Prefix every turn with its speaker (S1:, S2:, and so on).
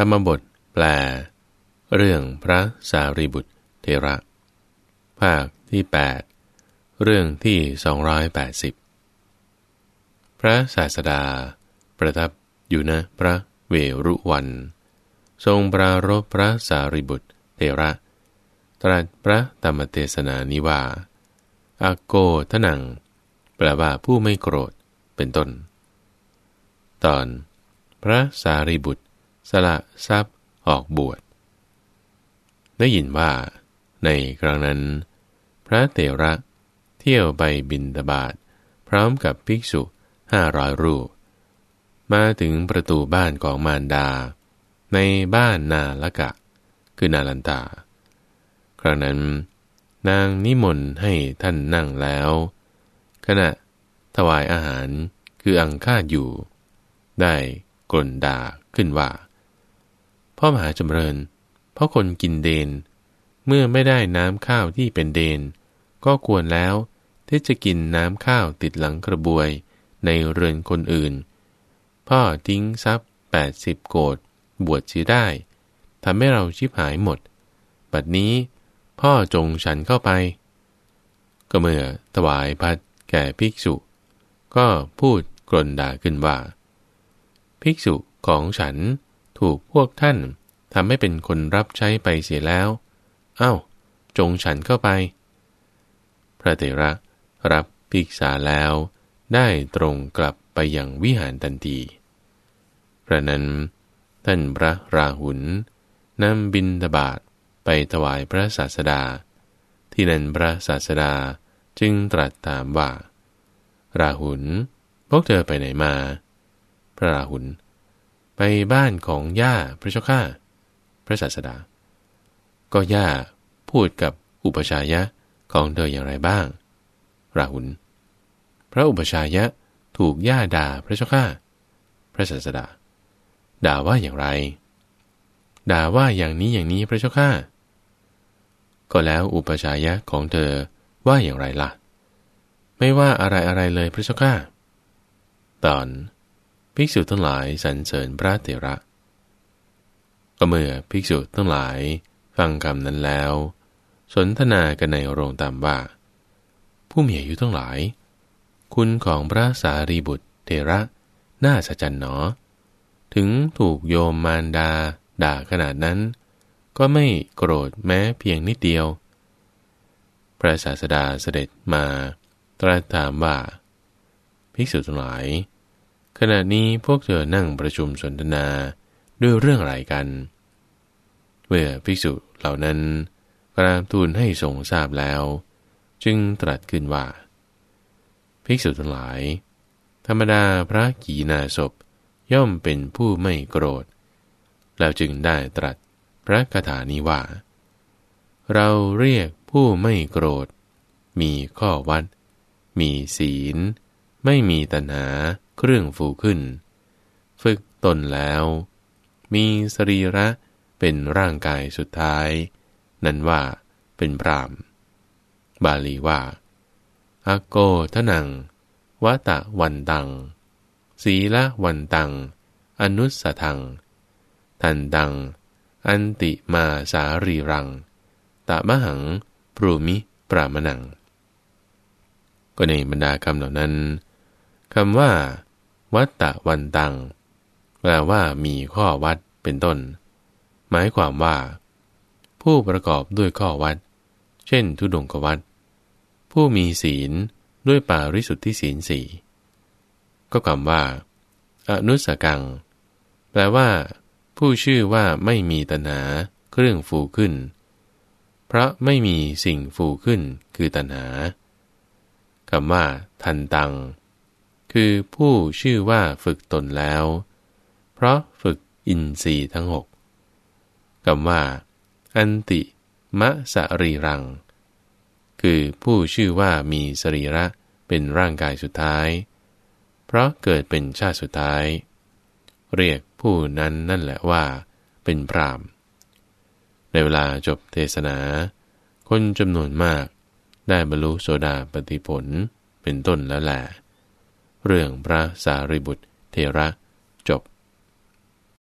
S1: รรมบทแปล เรื่องพระสารีบุตรเทระ ภาคที่ 8 เรื่องที่ 280 พระศาสดา ประทับอยู่นะพระเวรุวัน ทรงปรารบพระสารีบุตรเทระ ตรัสพระธรรมเทศนานิว่าอาโกทนัง แปลว่าผู้ไม่โกรธเป็นต้น ตอน พระสารีบุตร สละทรัพย์ออกบวช ได้ยินว่า ในครั้งนั้น พระเตระเที่ยวไปบินตบาทพร้อมกับภิกษุห้าร้อยรูป มาถึงประตูบ้านของมารดา ในบ้านนาละกะ คือนาลันตา ครั้งนั้น นางนิมนต์ให้ท่านนั่งแล้ว ขณะถวายอาหารคืออังคาดอยู่ ได้กล่นด่าขึ้นว่า พ่อมหาจำเริญ เพราะคนกินเดน เมื่อไม่ได้น้ำข้าวที่เป็นเดน ก็ควรแล้วที่จะกินน้ำข้าวติดหลังกระบวยในเรือนคนอื่น พ่อทิ้งทรัพย์แปดสิบโกดบวชชีได้ทำให้เราชิบหายหมด บัดนี้พ่อจงฉันเข้าไป ก็เมื่อถวายพัดแก่ภิกษุ ก็พูดกลนด่าขึ้นว่า ภิกษุของฉัน ถูกพวกท่านทำให้เป็นคนรับใช้ไปเสียแล้ว เอา้า จงฉันเข้าไป พระเถระรับภิกษาแล้ว ได้ตรงกลับไปยังวิหารทันทีพระนั้น ท่านพระราหุลนำบินทบาทไปถวายพระศาสดา ที่นั้นพระศาสดาจึงตรัสถามว่า ราหุลพวกเธอไปไหนมา พระราหุล ไปบ้านของย่าพระเจ้าข้าพระศาสดา ก็ย่าพูดกับอุปชายะของเธออย่างไรบ้าง ราหุล พระอุปชายะถูกย่าด่าพระเจ้าข้าพระศาสดา ด่าว่าอย่างไร ด่าว่าอย่างนี้อย่างนี้พระเจ้าข้าก็แล้วอุปชายะของเธอว่าอย่างไรล่ะ ไม่ว่าอะไรอะไรเลยพระเจ้าข้าตอน ภิกษุทั้งหลายสรรเสริญพระเถระก็เมื่อภิกษุทั้งหลายฟังคำนั้นแล้ว สนทนากันในโรงตามว่า ผู้มีอายุทั้งหลาย คุณของพระสารีบุตรเถระ น่าสะจันหนอ ถึงถูกโยมมารดาด่าขนาดนั้น ก็ไม่โกรธแม้เพียงนิดเดียว พระศาสดาเสด็จมา ตรัสถามว่า ภิกษุทั้งหลาย ขณะนี้พวกเธอนั่งประชุมสนทนาด้วยเรื่องอะไรกัน เมื่อภิกษุเหล่านั้นกราบทูลให้ทรงทราบแล้ว จึงตรัสขึ้นว่า ภิกษุทั้งหลาย ธรรมดาพระกีนาศพย่อมเป็นผู้ไม่โกรธ แล้วจึงได้ตรัสพระคาถานี้ว่า เราเรียกผู้ไม่โกรธ มีข้อวัด มีศีล ไม่มีตัณหาเครื่องฟูขึ้น ฝึกตนแล้ว มีสรีระเป็นร่างกายสุดท้าย นั้นว่าเป็นพรามบาลีว่าอโกทนังวัตะวันตัง สีละวันตัง อนุสทัง ทันดัง อันติมาสารีรัง ตะมหังปรูมิปรามนัง ก็ในบรรดาคำเหล่านั้น คำว่า วัตตะวันตัง แปลว่ามีข้อวัดเป็นต้น หมายความว่า ผู้ประกอบด้วยข้อวัด เช่น ทุดงกวัด ผู้มีศีลด้วยปาริสุทธิศีลสีก็คำว่า อนุสกัง แปลว่า ผู้ชื่อว่าไม่มีตนาเครื่องฟูขึ้น เพราะไม่มีสิ่งฟูขึ้นคือตนาคำว่า ทันตัง คือผู้ชื่อว่าฝึกตนแล้ว เพราะฝึกอินทรีย์ทั้งหกคำว่า อันติ มะสรีรัง คือผู้ชื่อว่ามีสรีระเป็นร่างกายสุดท้าย เพราะเกิดเป็นชาติสุดท้าย เรียกผู้นั้นนั่นแหละว่า เป็นพรามในเวลาจบเทศนา คนจำนวนมากได้บรรลุโสดาปฏิผลเป็นต้นแล้วแหละ เรื่องพระสารีบุตร เทระ